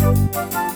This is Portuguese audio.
Música